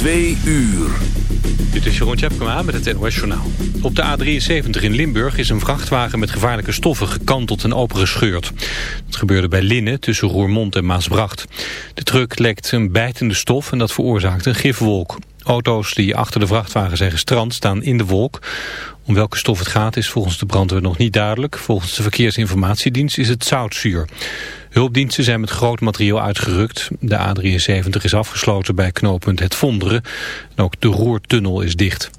Twee uur. Dit is Jeroen Tjepkema met het NOS Journaal. Op de A73 in Limburg is een vrachtwagen met gevaarlijke stoffen gekanteld en opengescheurd. Dat gebeurde bij Linnen tussen Roermond en Maasbracht. De truck lekt een bijtende stof en dat veroorzaakt een gifwolk. Auto's die achter de vrachtwagen zijn gestrand staan in de wolk. Om welke stof het gaat is volgens de brandweer nog niet duidelijk. Volgens de Verkeersinformatiedienst is het zoutzuur. Hulpdiensten zijn met groot materiaal uitgerukt. De A73 is afgesloten bij knooppunt Het Vonderen. En ook de Roertunnel is dicht.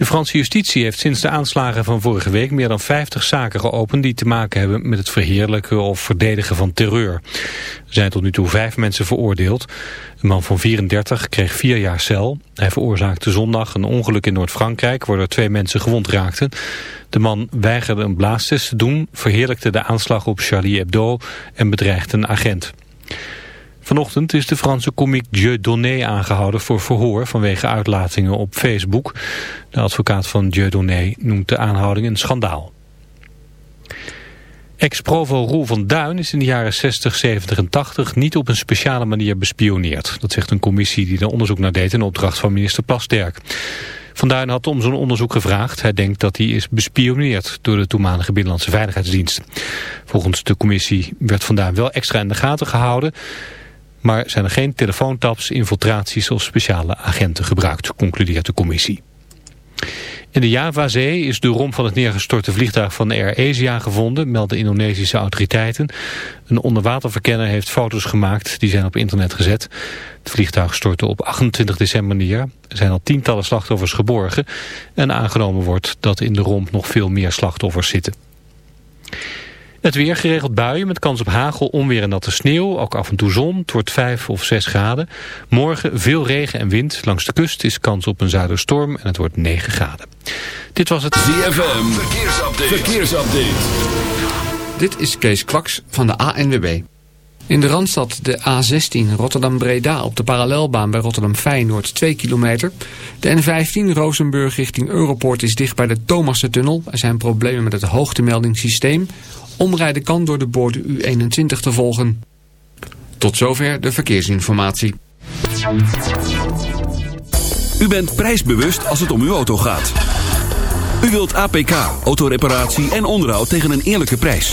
De Franse justitie heeft sinds de aanslagen van vorige week meer dan 50 zaken geopend die te maken hebben met het verheerlijken of verdedigen van terreur. Er zijn tot nu toe vijf mensen veroordeeld. Een man van 34 kreeg vier jaar cel. Hij veroorzaakte zondag een ongeluk in Noord-Frankrijk waardoor twee mensen gewond raakten. De man weigerde een blaastest te doen, verheerlijkte de aanslag op Charlie Hebdo en bedreigde een agent. Vanochtend is de Franse komiek Dieudonné aangehouden voor verhoor vanwege uitlatingen op Facebook. De advocaat van Dieudonné noemt de aanhouding een schandaal. Ex-provo Roel van Duin is in de jaren 60, 70 en 80 niet op een speciale manier bespioneerd. Dat zegt een commissie die er onderzoek naar deed in opdracht van minister Plasterk. Van Duin had om zo'n onderzoek gevraagd. Hij denkt dat hij is bespioneerd door de toenmalige Binnenlandse Veiligheidsdienst. Volgens de commissie werd Van wel extra in de gaten gehouden. Maar zijn er geen telefoontaps, infiltraties of speciale agenten gebruikt, concludeert de commissie. In de Javazee is de romp van het neergestorte vliegtuig van Air Asia gevonden, melden Indonesische autoriteiten. Een onderwaterverkenner heeft foto's gemaakt, die zijn op internet gezet. Het vliegtuig stortte op 28 december neer. Er zijn al tientallen slachtoffers geborgen en aangenomen wordt dat in de romp nog veel meer slachtoffers zitten. Het weer geregeld buien met kans op hagel, onweer en natte sneeuw. Ook af en toe zon. Het wordt 5 of 6 graden. Morgen veel regen en wind. Langs de kust is kans op een zuiderstorm en het wordt 9 graden. Dit was het ZFM. Verkeersupdate. Verkeersupdate. Dit is Kees Kwaks van de ANWB. In de Randstad de A16 Rotterdam-Breda op de parallelbaan bij Rotterdam-Feyenoord 2 kilometer. De N15 Rozenburg richting Europoort is dicht bij de Thomassen-tunnel. Er zijn problemen met het hoogtemeldingssysteem. Omrijden kan door de borden U21 te volgen. Tot zover de verkeersinformatie. U bent prijsbewust als het om uw auto gaat. U wilt APK, autoreparatie en onderhoud tegen een eerlijke prijs.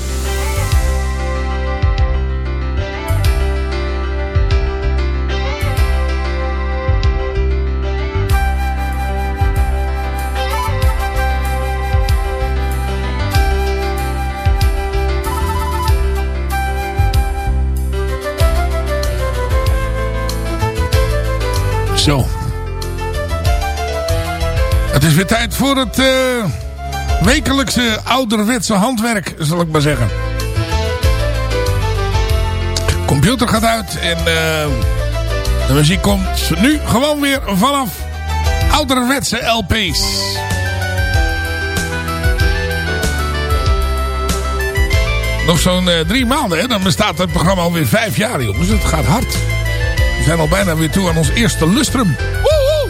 Zo. Het is weer tijd voor het uh, wekelijkse ouderwetse handwerk, zal ik maar zeggen. De computer gaat uit en uh, de muziek komt nu gewoon weer vanaf ouderwetse LP's. Nog zo'n uh, drie maanden, hè? dan bestaat het programma alweer vijf jaar, jongens. Het gaat hard. We zijn al bijna weer toe aan ons eerste lustrum. Woehoe!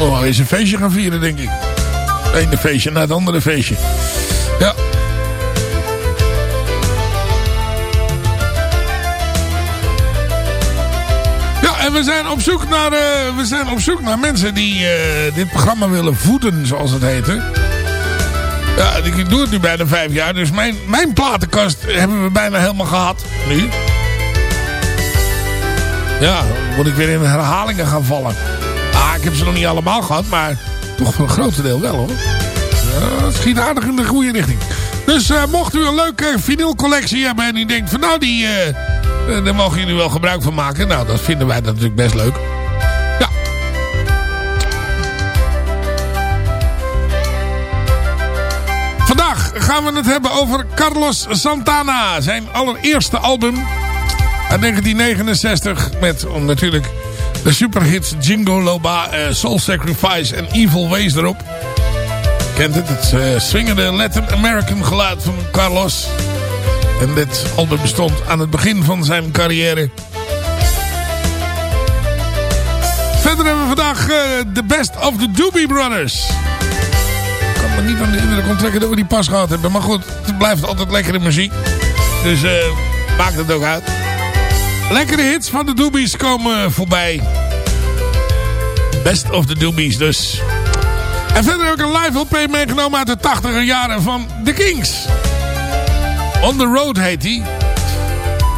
Oh, eens een feestje gaan vieren, denk ik. Het ene feestje na het andere feestje. We zijn op zoek naar, uh, we zijn op zoek naar mensen die uh, dit programma willen voeden, zoals het heet. Hè? Ja, ik doe het nu bijna vijf jaar, dus mijn, mijn platenkast hebben we bijna helemaal gehad. Nu. Ja, dan moet ik weer in herhalingen gaan vallen. Ah, ik heb ze nog niet allemaal gehad, maar toch voor een groot deel wel hoor. Het schiet aardig in de goede richting. Dus uh, mocht u een leuke vinylcollectie hebben en u denkt van nou die, daar mogen jullie wel gebruik van maken. Nou, dat vinden wij natuurlijk best leuk. Ja. Vandaag gaan we het hebben over Carlos Santana. Zijn allereerste album uit 1969 met natuurlijk de superhits Jingo Loba, Soul Sacrifice en Evil Ways erop kent het. Het uh, swingende Latin American geluid van Carlos. En dit album bestond aan het begin van zijn carrière. Verder hebben we vandaag uh, The Best of the Doobie Brothers. Ik kan me niet aan de indruk onttrekken dat we die pas gehad hebben. Maar goed, het blijft altijd lekkere muziek. Dus uh, maakt het ook uit. Lekkere hits van de Doobies komen voorbij. Best of the Doobies dus. En verder heb ik een live LP meegenomen uit de 80 jaren van The Kings. On the Road heet die.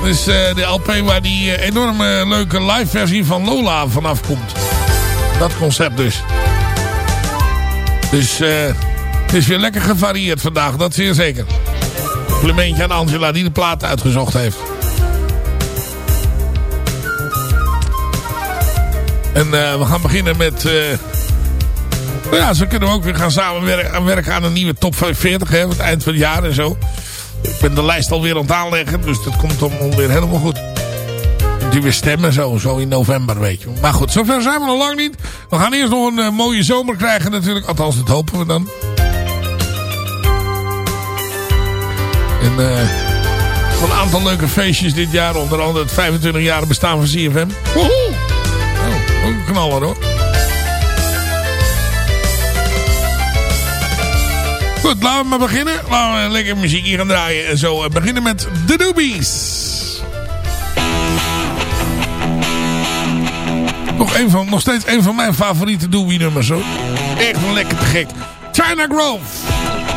Dus de LP waar die uh, enorme leuke live versie van Lola vanaf komt. Dat concept dus. Dus uh, het is weer lekker gevarieerd vandaag, dat zeer zeker. Complimentje aan Angela die de plaat uitgezocht heeft. En we gaan beginnen met... Nou ja, zo kunnen we ook weer gaan samenwerken aan, werken aan een nieuwe top 45 hè, het eind van het jaar en zo. Ik ben de lijst alweer aan het aanleggen, dus dat komt dan weer helemaal goed. Die weer stemmen zo, zo in november, weet je. Maar goed, zover zijn we nog lang niet. We gaan eerst nog een uh, mooie zomer krijgen natuurlijk. Althans, dat hopen we dan. En uh, een aantal leuke feestjes dit jaar. Onder andere het 25 jaar bestaan van CFM. Woehoe! Oh, knaller hoor. Laten we maar beginnen. Laten we lekker muziek hier gaan draaien. En zo beginnen met The Doobies. Nog, een van, nog steeds een van mijn favoriete Doobie nummers hoor. Echt lekker te gek. China Grove.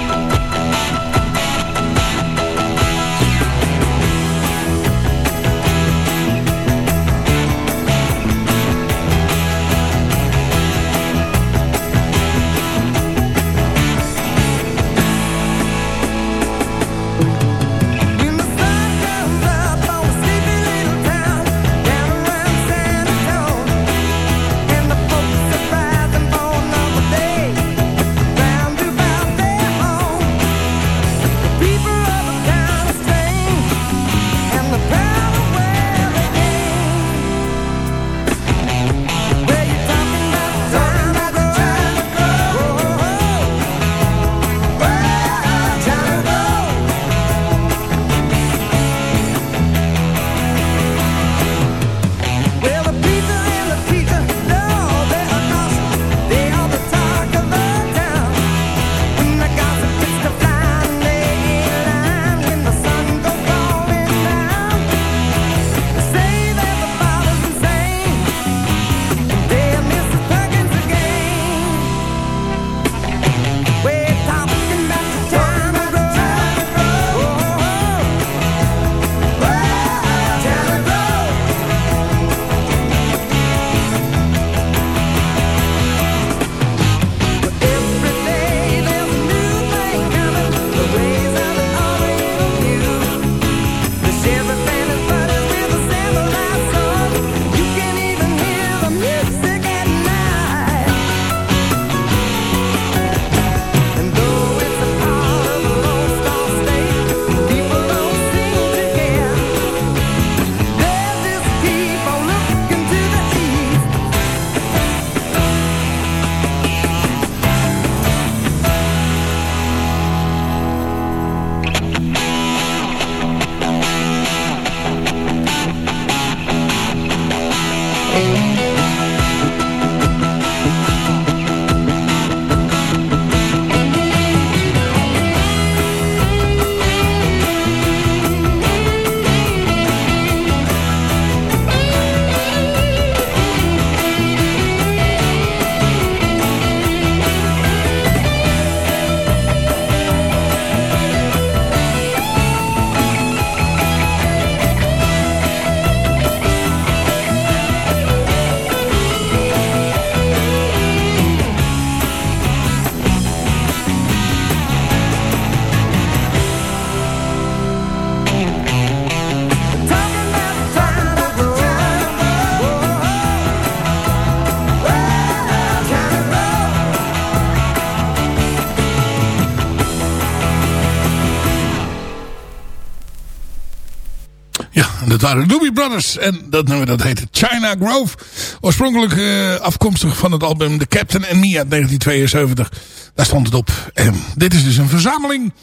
Waren Doobie Brothers. En dat nummer dat heette China Grove. Oorspronkelijk uh, afkomstig van het album The Captain and Me uit 1972. Daar stond het op. En dit is dus een verzameling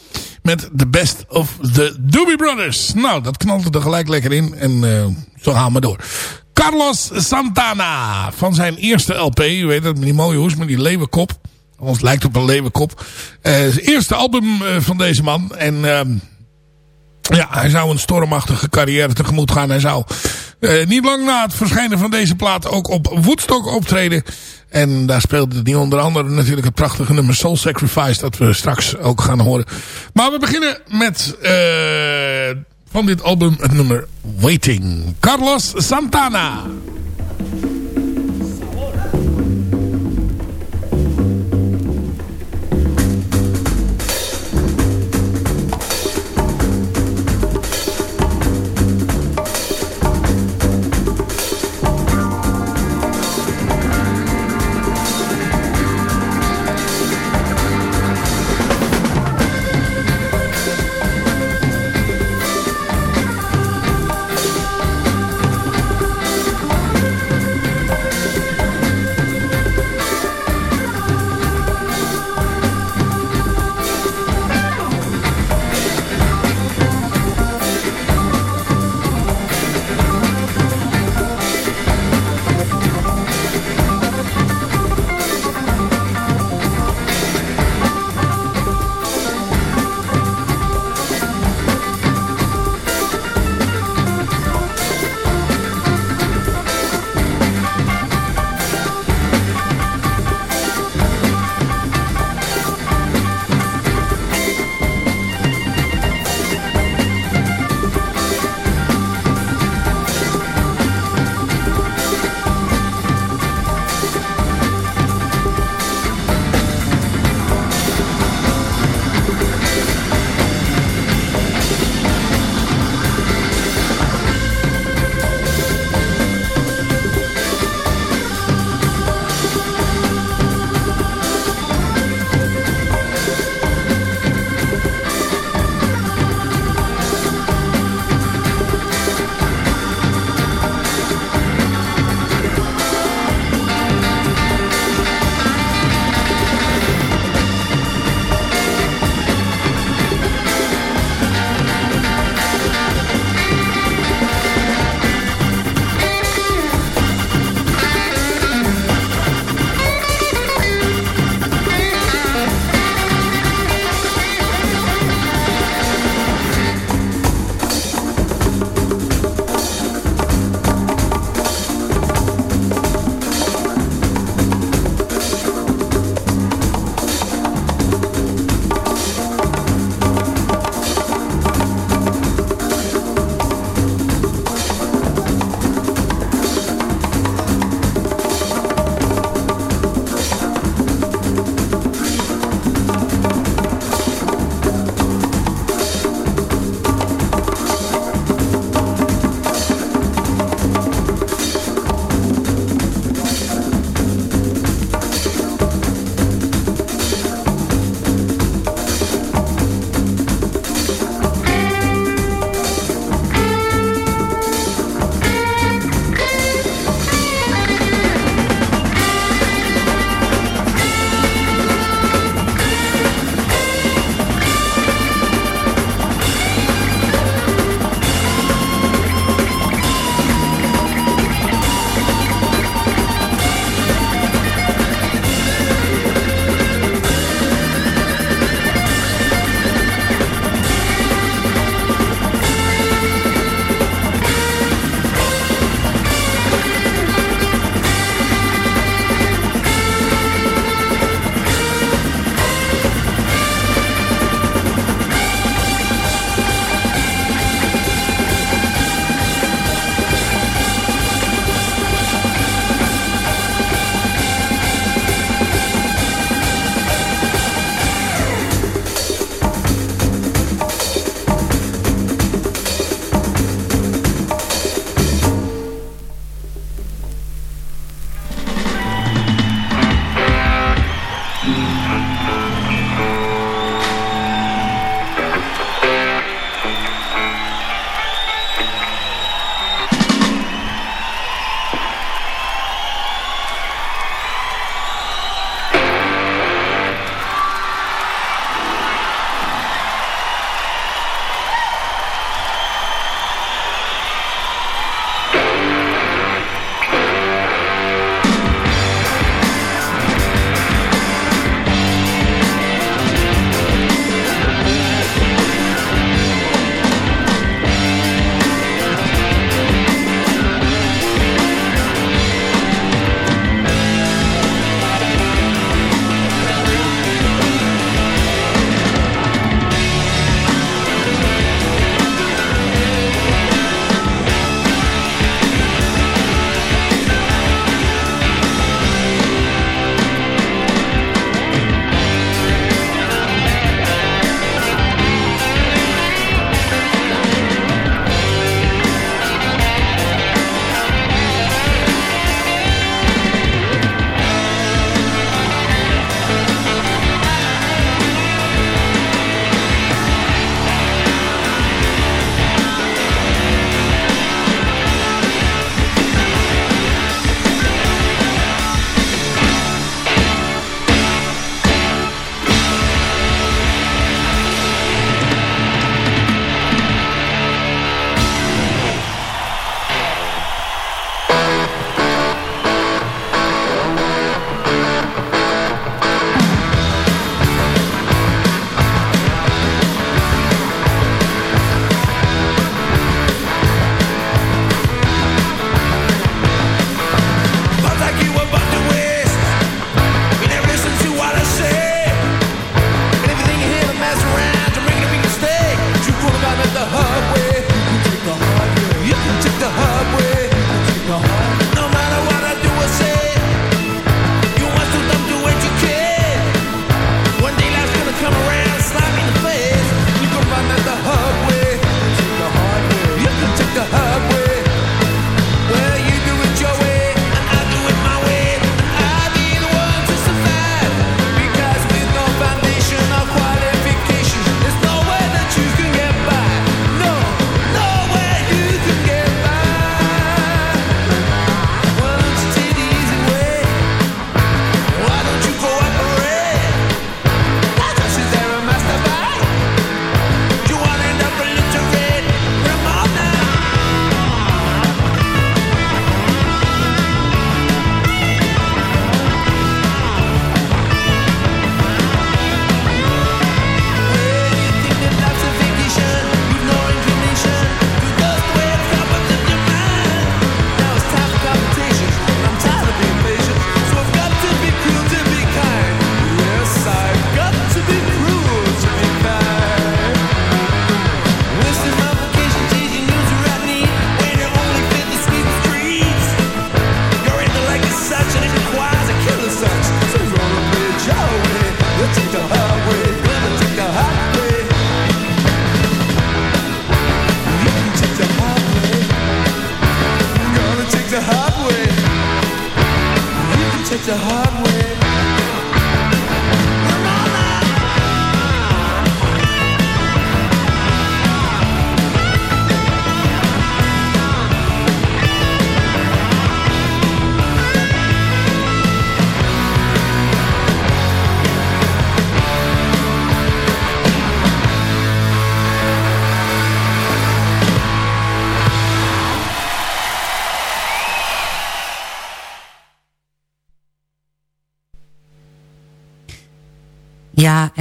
met the best of the Doobie Brothers. Nou, dat knalt er gelijk lekker in. En uh, zo gaan we door. Carlos Santana van zijn eerste LP. U weet dat, met die mooie hoes, met die leeuwenkop. Ons lijkt op een leeuwenkop. Uh, zijn eerste album van deze man. En uh, ja, hij zou een stormachtige carrière tegemoet gaan. Hij zou uh, niet lang na het verschijnen van deze plaat ook op Woodstock optreden. En daar speelde hij onder andere natuurlijk het prachtige nummer Soul Sacrifice. Dat we straks ook gaan horen. Maar we beginnen met van dit album het nummer Waiting. Carlos Santana.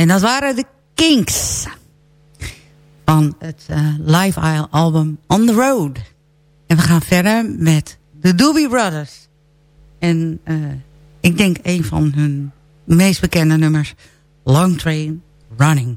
En dat waren de Kinks. Van het uh, live album On The Road. En we gaan verder met de Doobie Brothers. En uh, ik denk een van hun meest bekende nummers. Long Train Running.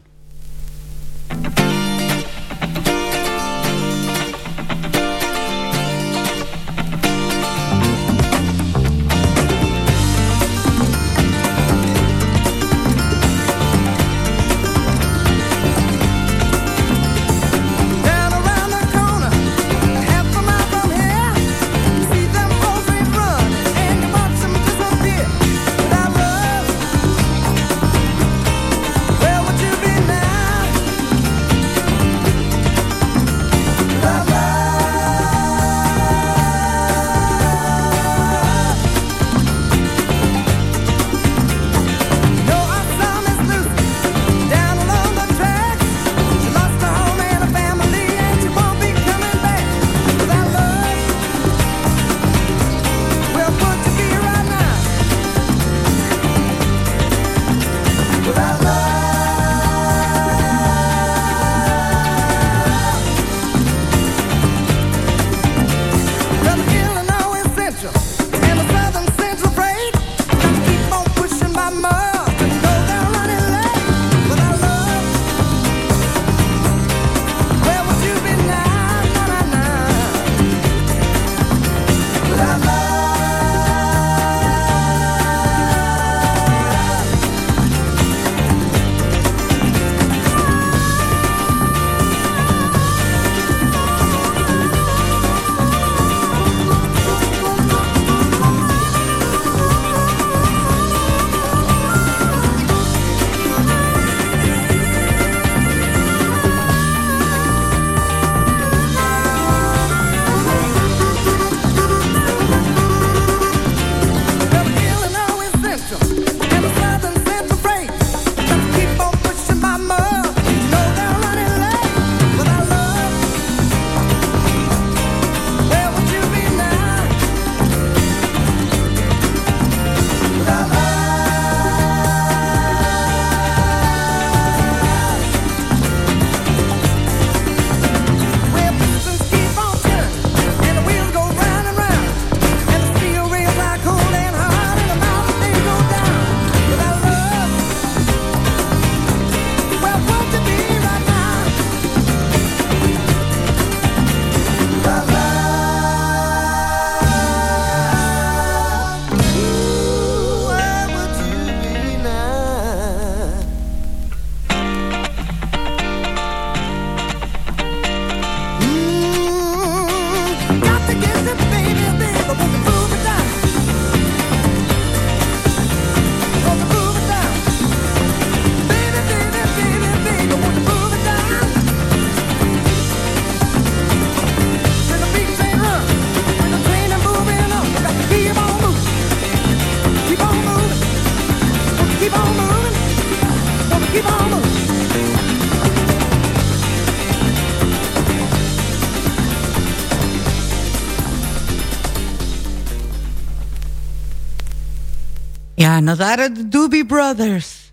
En dat waren de Doobie Brothers.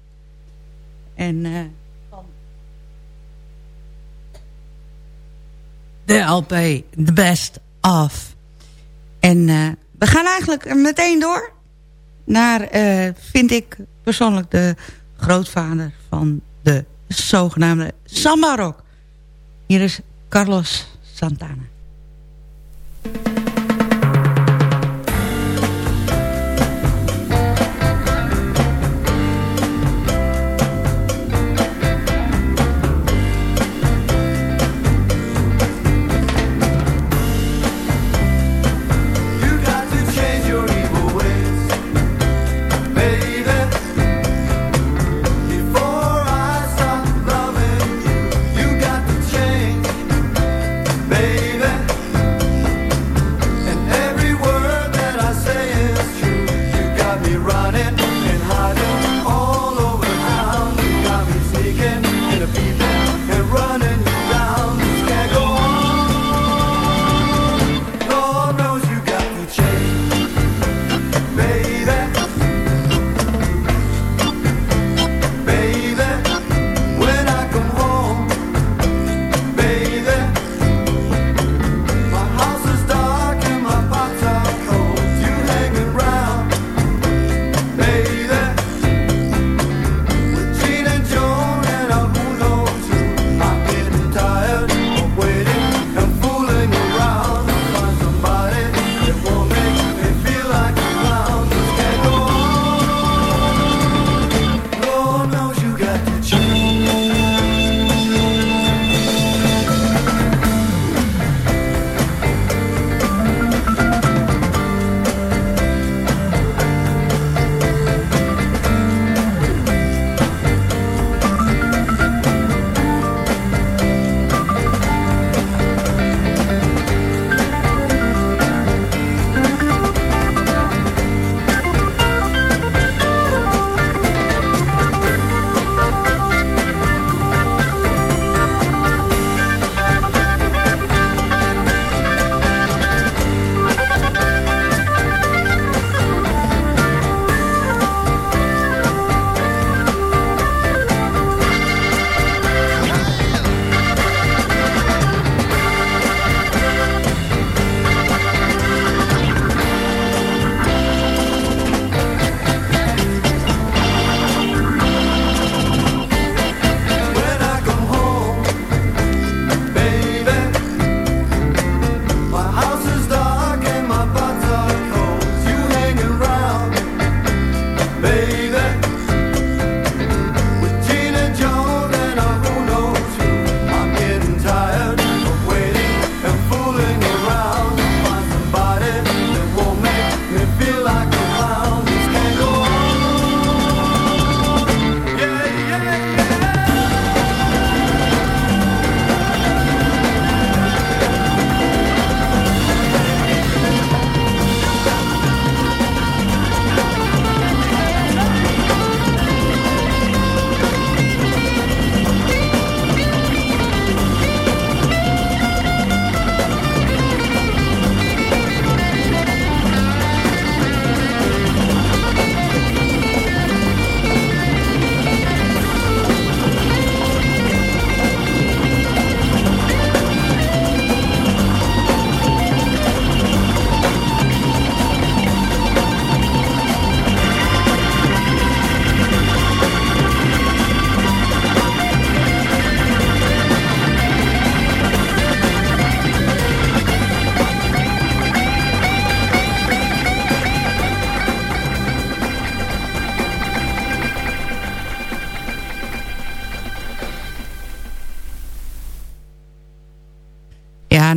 En uh, de LP, The Best Of. En uh, we gaan eigenlijk meteen door naar, uh, vind ik persoonlijk, de grootvader van de zogenaamde samba rock. Hier is Carlos Santana.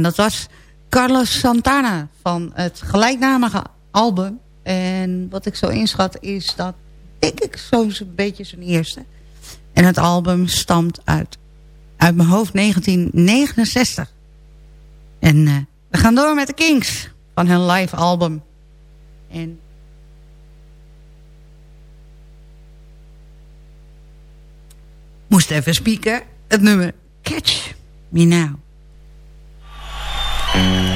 Dat was Carlos Santana van het gelijknamige album. En wat ik zo inschat is dat, denk ik, zo'n beetje zijn eerste. En het album stamt uit, uit mijn hoofd 1969. En uh, we gaan door met de Kings van hun live album. En moest even spieken. Het nummer Catch Me Now. Catch Me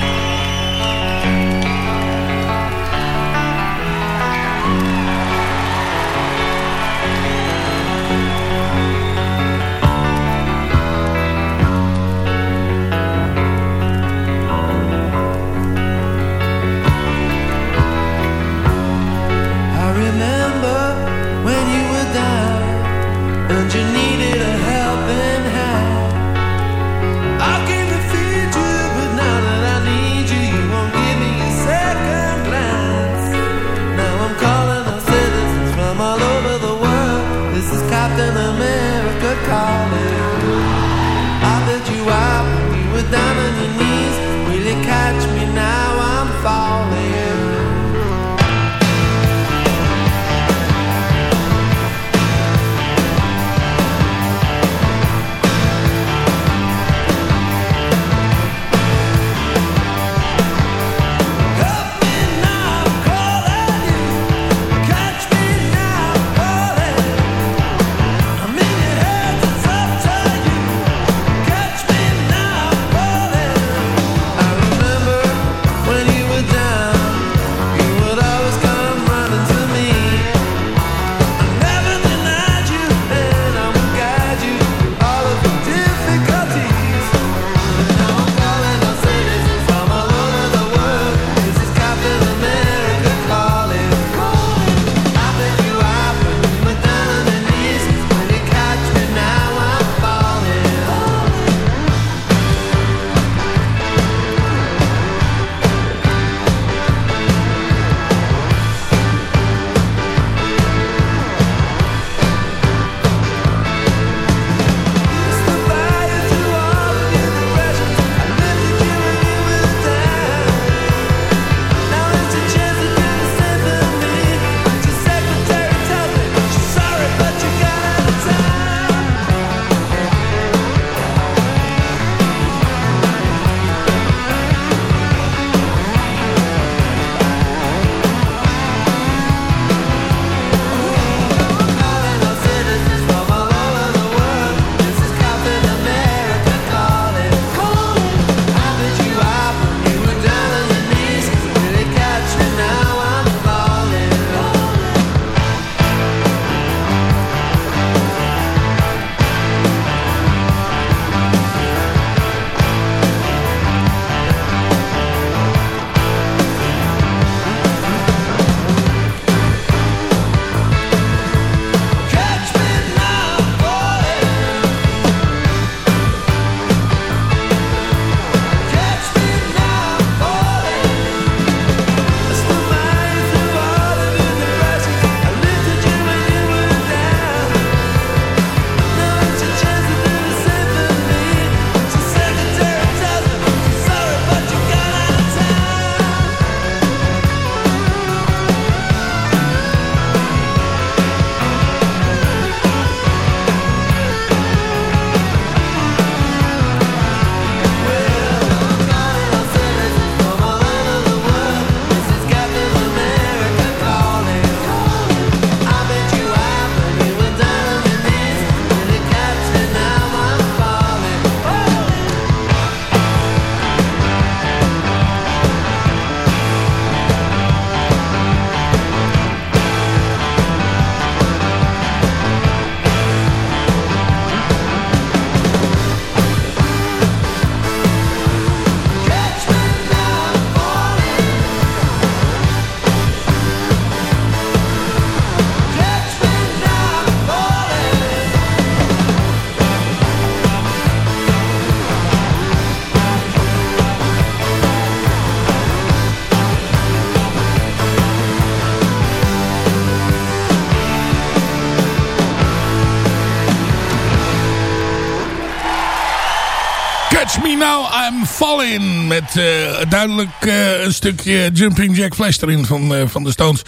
Now, I'm Falling. Met uh, duidelijk uh, een stukje Jumping Jack Flash erin van, uh, van de Stones.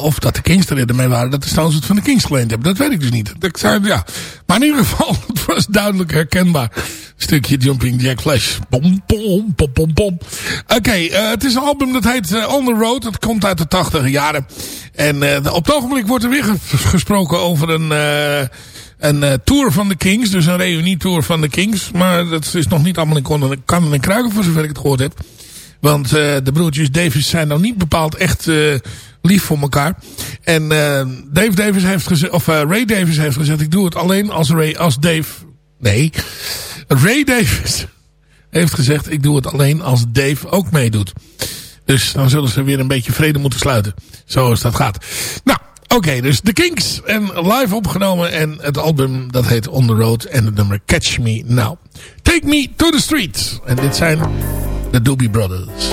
of dat de Kings er ermee waren. Dat de Stones het van de Kings geleend hebben. Dat weet ik dus niet. Dat zou, ja. Maar in ieder geval, het was duidelijk herkenbaar. Stukje Jumping Jack Flash. Pom, pom, pom, pom, pom. Oké, het is een album dat heet On The Road. Dat komt uit de tachtige jaren. En op het ogenblik wordt er weer gesproken over een een uh, tour van de Kings. Dus een reunietour van de Kings. Maar dat is nog niet allemaal in kannen en kruiken voor zover ik het gehoord heb. Want uh, de broertjes Davis zijn nou niet bepaald echt uh, lief voor elkaar. En Dave Davis heeft gezegd, of Ray Davis heeft gezegd, ik doe het alleen als Ray, als Dave, nee. Ray Davis heeft gezegd, ik doe het alleen als Dave ook meedoet. Dus dan zullen ze weer een beetje vrede moeten sluiten. Zoals dat gaat. Nou, Oké, dus The Kinks en live opgenomen en het album dat heet On The Road en het nummer Catch Me Now. Take Me To The Street. En dit zijn de Doobie Brothers.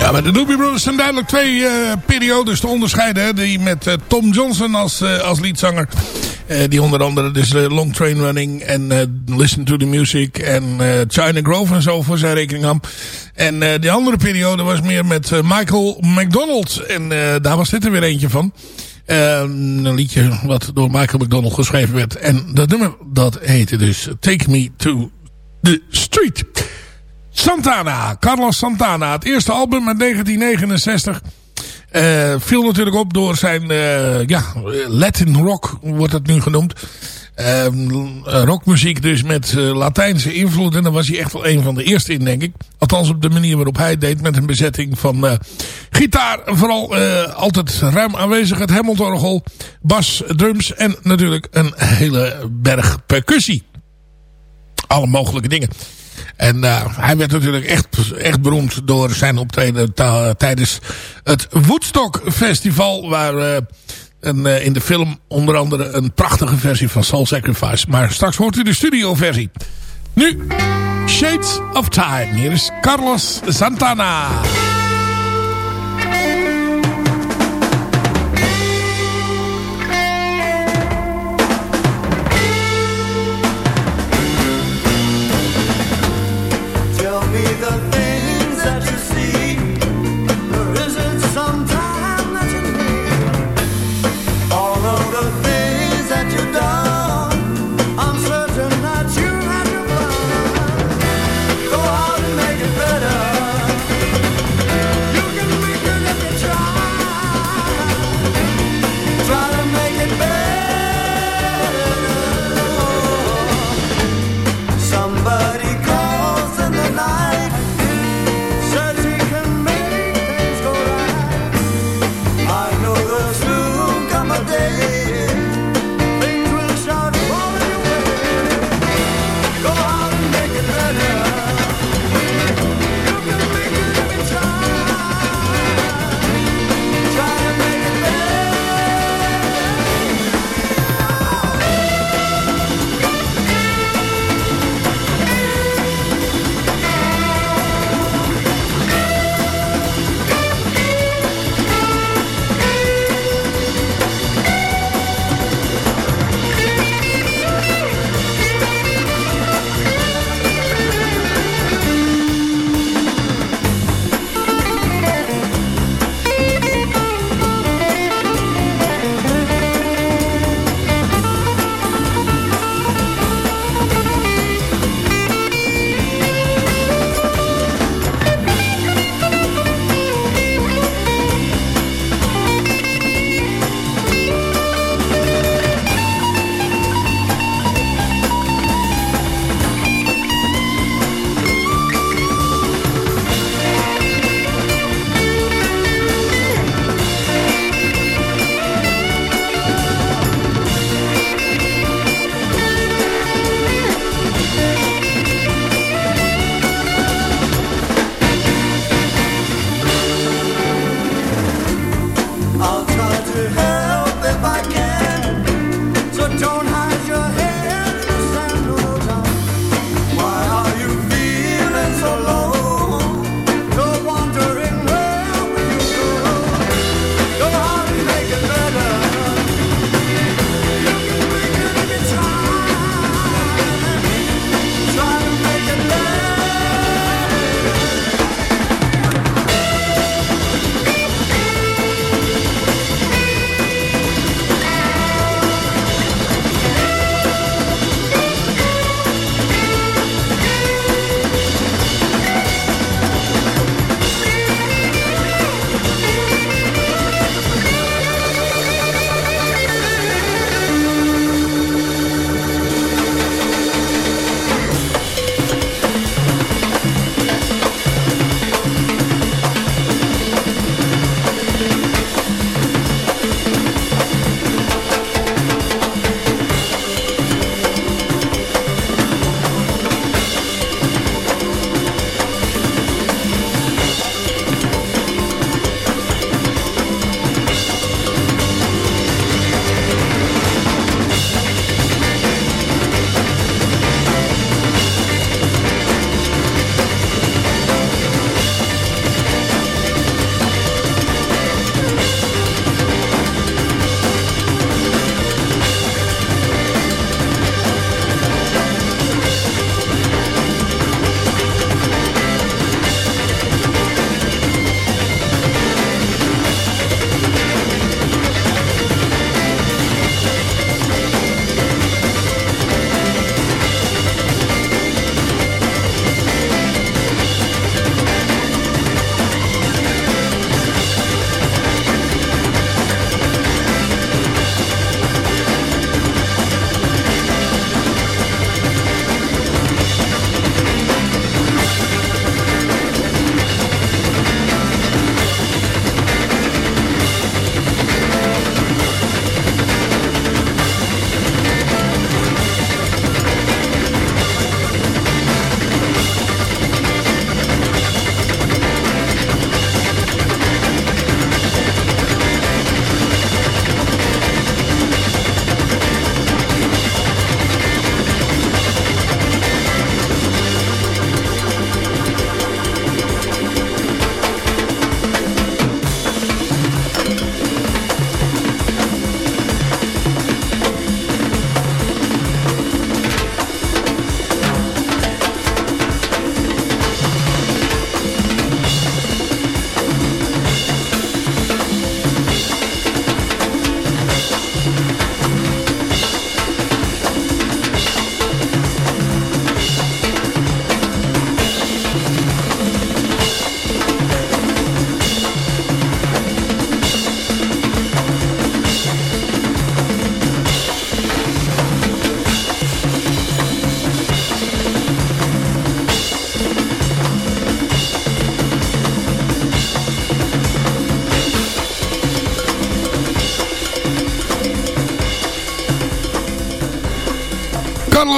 De Doobie Brothers zijn duidelijk twee uh, periodes te onderscheiden. Hè, die met uh, Tom Johnson als, uh, als leadzanger. die onder andere dus Long Train Running en Listen to the Music en China Grove en zo voor zijn rekening nam. En die andere periode was meer met Michael McDonald. En daar was dit er weer eentje van. een liedje wat door Michael McDonald geschreven werd. En dat nummer dat heette dus Take Me to the Street. Santana, Carlos Santana. Het eerste album uit 1969. Uh, viel natuurlijk op door zijn uh, ja, Latin rock, wordt het nu genoemd. Uh, rockmuziek dus met Latijnse invloed. En daar was hij echt wel een van de eerste in, denk ik. Althans op de manier waarop hij deed met een bezetting van gitaar. Vooral altijd ruim aanwezig het Hammondorgel, bas, drums en natuurlijk een hele berg percussie. Alle mogelijke dingen. En uh, hij werd natuurlijk echt, echt beroemd door zijn optreden tijdens het Woodstock Festival. Waar uh, een, uh, in de film onder andere een prachtige versie van Soul Sacrifice. Maar straks hoort u de studioversie. Nu, Shades of Time. Hier is Carlos Santana.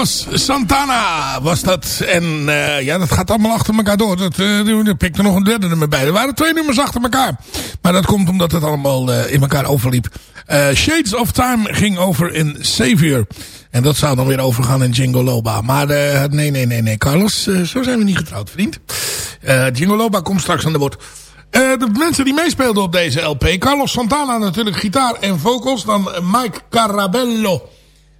Santana was dat. En uh, ja, dat gaat allemaal achter elkaar door. Dat, uh, er pikte nog een derde nummer bij. Er waren twee nummers achter elkaar. Maar dat komt omdat het allemaal uh, in elkaar overliep. Shades of Time ging over in Savior. En dat zou dan weer overgaan in Jingo Loba. Maar nee, nee, nee, nee. Carlos, zo zijn we niet getrouwd, vriend. Jingo Loba komt straks aan de woord. de mensen die meespeelden op deze LP. Carlos Santana natuurlijk gitaar en vocals. Dan Mike Carabello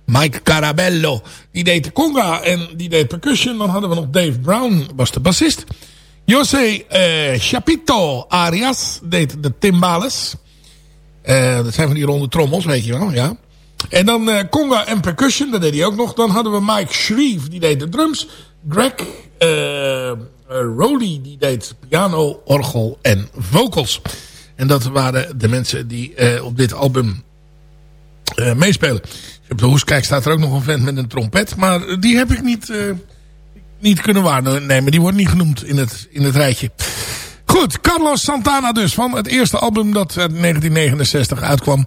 Mike Carabello, die deed de conga en die deed percussion. Dan hadden we nog Dave Brown, was de bassist. José uh, Chapito Arias deed de timbales. Uh, dat zijn van die ronde trommels, weet je wel, ja. En dan uh, conga en percussion, dat deed hij ook nog. Dan hadden we Mike Shreve, die deed de drums. Greg uh, Rowley, die deed piano, orgel en vocals. En dat waren de mensen die op dit album meespelen op de hoeskijk staat er ook nog een vent met een trompet. Maar die heb ik niet, uh, niet kunnen waarnemen. Die wordt niet genoemd in het, in het rijtje. Goed, Carlos Santana dus. Van het eerste album dat in 1969 uitkwam.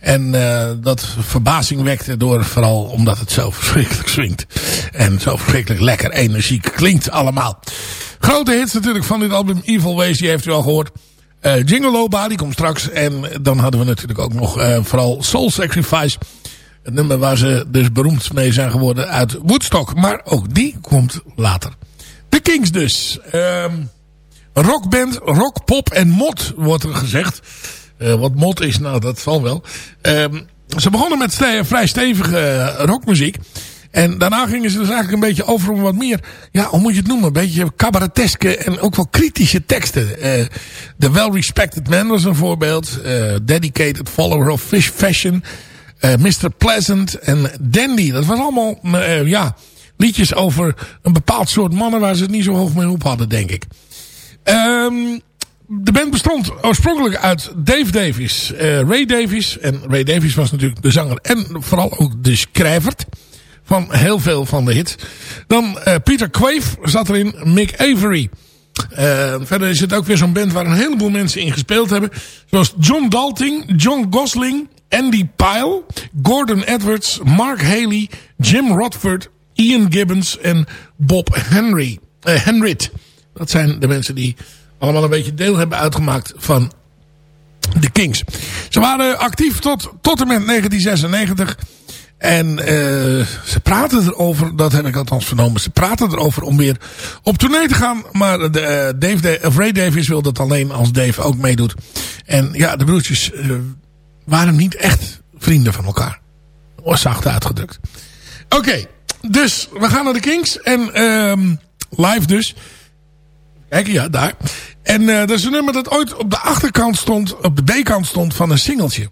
En uh, dat verbazing wekte door vooral omdat het zo verschrikkelijk swingt. En zo verschrikkelijk lekker energiek klinkt allemaal. Grote hits natuurlijk van dit album Evil Ways, die heeft u al gehoord. Uh, Jingle Loba, die komt straks. En dan hadden we natuurlijk ook nog vooral Soul Sacrifice. Het nummer waar ze dus beroemd mee zijn geworden uit Woodstock. Maar ook die komt later. De Kings dus. Um, rockband, rock, pop en mod wordt er gezegd. Uh, wat mod is, nou dat zal wel. Um, ze begonnen met vrij stevige rockmuziek. En daarna gingen ze dus eigenlijk een beetje over om wat meer, ja, hoe moet je het noemen? Een beetje cabareteske en ook wel kritische teksten. Uh, The Well Respected Man was een voorbeeld. Uh, dedicated Follower of Fish Fashion. Uh, eh, Mr. Pleasant en Dandy. Dat was allemaal uh, ja, liedjes over een bepaald soort mannen waar ze het niet zo hoog mee op hadden, denk ik. Um, de band bestond oorspronkelijk uit Dave Davies, uh, Ray Davies. En Ray Davies was natuurlijk de zanger en vooral ook de schrijver van heel veel van de hits. Dan Peter Quaife zat erin, Mick Avery. Uh, verder is het ook weer zo'n band waar een heleboel mensen in gespeeld hebben. Zoals John Dalting, John Gosling, Andy Pyle, Gordon Edwards, Mark Haley, Jim Rodford, Ian Gibbons en Bob Henry. Uh, Henrit. Dat zijn de mensen die allemaal een beetje deel hebben uitgemaakt van de Kings. Ze waren actief tot, tot en met 1996. En uh, ze praten erover, dat heb ik althans vernomen, ze praten erover om weer op tournee te gaan. Maar de, uh, Dave, Ray Davis wil dat alleen als Dave ook meedoet. En ja, de broertjes waren niet echt vrienden van elkaar. Zacht uitgedrukt. Oké, dus we gaan naar de Kings. En um, live dus. Kijk, ja, daar. En uh, dat is een nummer dat ooit op de achterkant stond, op de B-kant stond van een singeltje.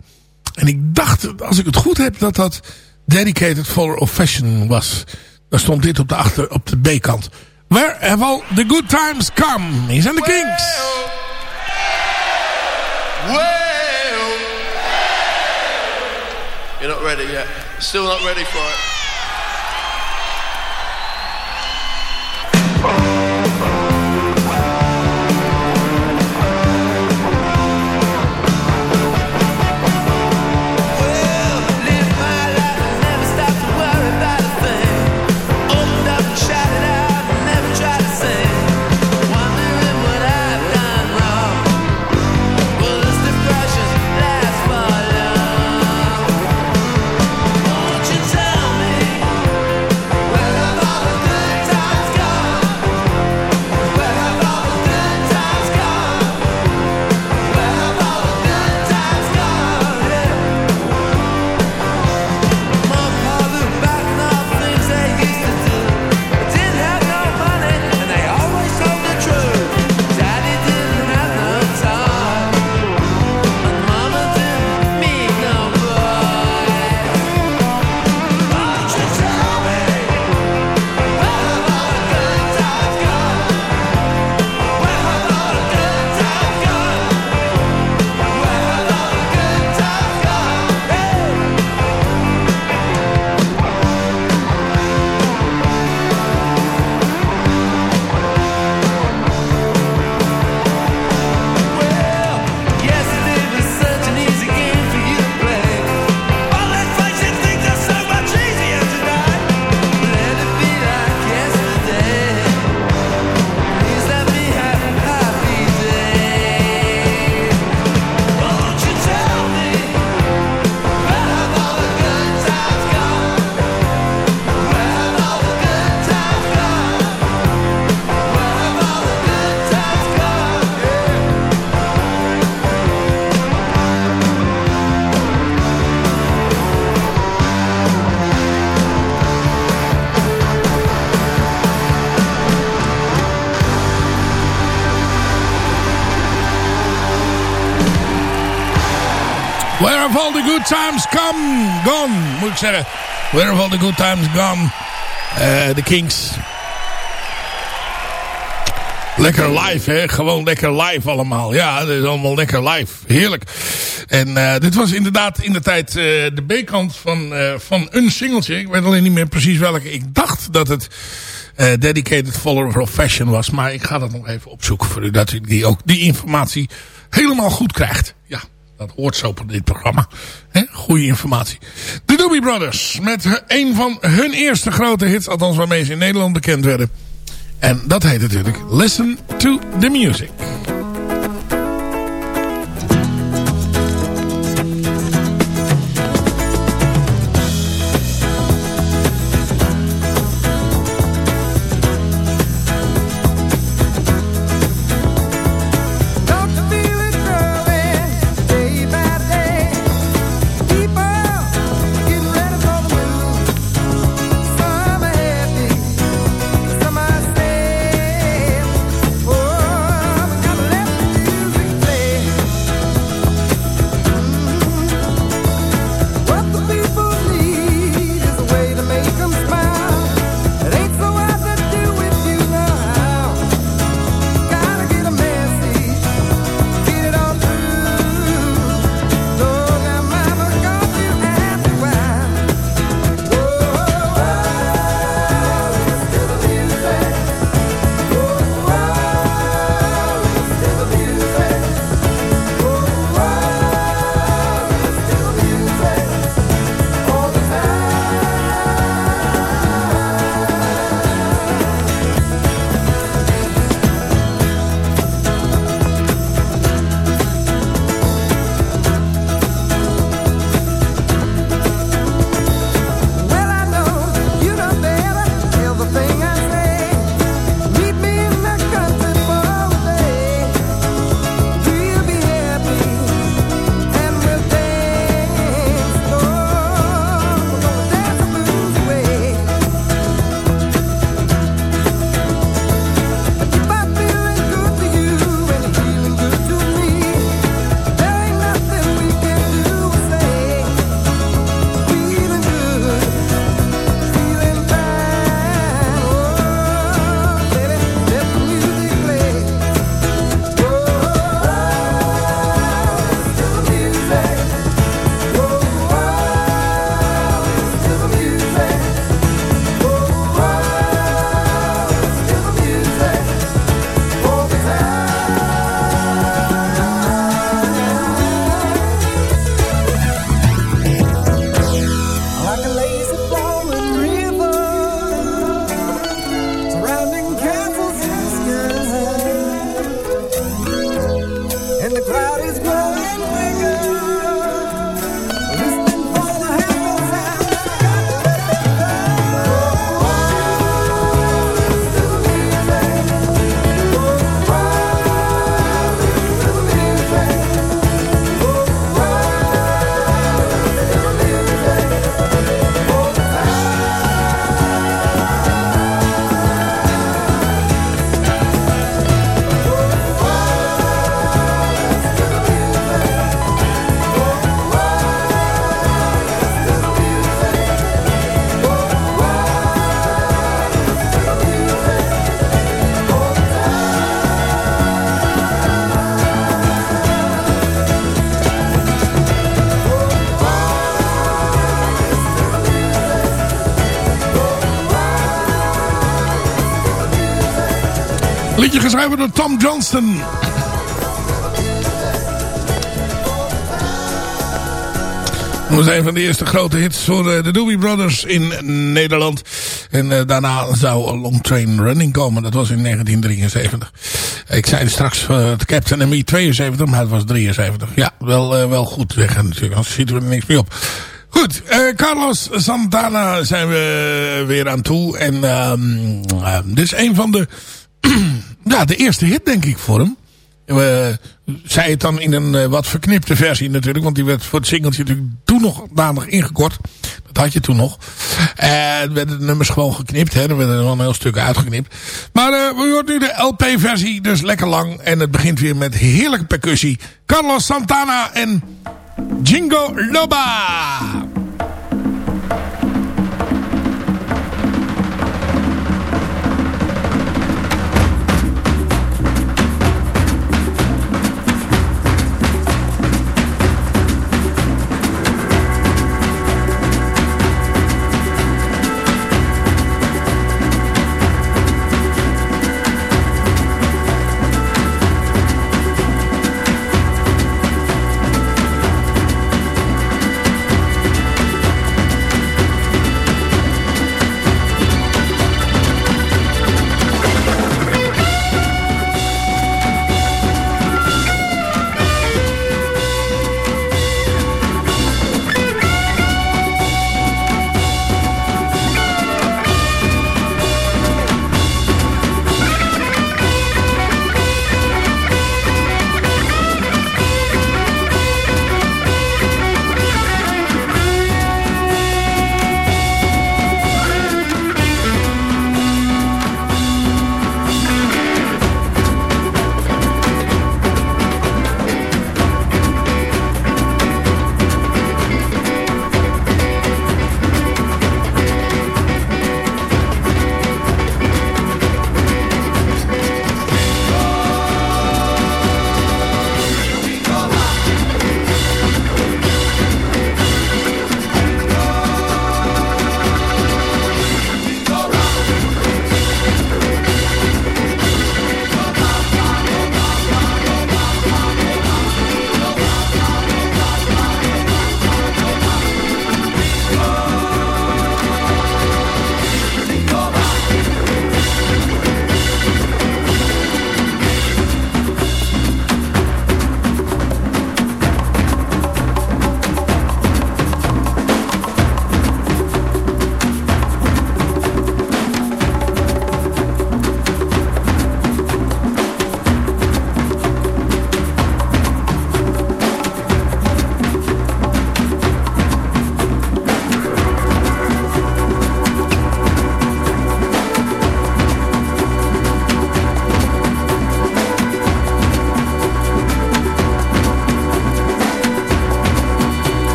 En ik dacht, als ik het goed heb, dat dat Dedicated Follower of Fashion was. Daar stond dit op de, achter, op de B-kant. Where have all the good times come? Hier zijn de Kings. You're not ready yet. Still not ready for it. Where have all the good times come? Gone, moet ik zeggen. Where have all the good times gone? Uh, de Kings. Lekker live, hè? Gewoon lekker live allemaal. Ja, het is allemaal lekker live. Heerlijk. En uh, dit was inderdaad in de tijd uh, de B-kant van, uh, van een singeltje. Ik weet alleen niet meer precies welke. Ik dacht dat het Dedicated Follower of Fashion was. Maar ik ga dat nog even opzoeken voor u. Dat u die, ook die informatie helemaal goed krijgt. Ja, dat hoort zo op dit programma. He? Goeie informatie. De Doobie Brothers. Met een van hun eerste grote hits. Althans waarmee ze in Nederland bekend werden. En dat heet natuurlijk Listen to the Music. Liedje geschreven door Tom Johnston. Dat was een van de eerste grote hits voor eh, de Doobie Brothers in Nederland. En uh, daarna zou Long Train Running komen. Dat was in 1973. Ik zei straks uh, Captain ME 72, maar het was 73. Ja, wel, wel goed zeggen natuurlijk. Anders zitten we er niks meer op. Goed, Carlos Santana zijn we weer aan toe. En uh, dit is een van de ja, de eerste hit denk ik voor hem. We zei het dan in een uh, wat verknipte versie natuurlijk. Want die werd voor het singeltje natuurlijk toen nog namelijk ingekort. Dat had je toen nog. En werden de nummers gewoon geknipt. Hè. Er werden er wel een heel stuk uitgeknipt. Maar uh, we hoort nu de LP-versie. Dus lekker lang. En het begint weer met heerlijke percussie. Carlos Santana en Jingo Loba.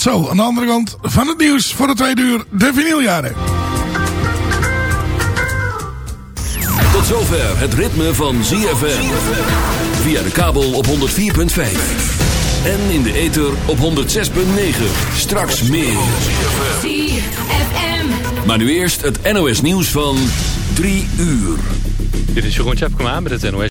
Tot zo, aan de andere kant van het nieuws voor de tweede uur, de vinyljaren. Tot zover het ritme van ZFM. Via de kabel op 104.5. En in de ether op 106.9. Straks meer. Maar nu eerst het NOS nieuws van 3 uur. Dit is Jeroen Tjepkema met het NOS.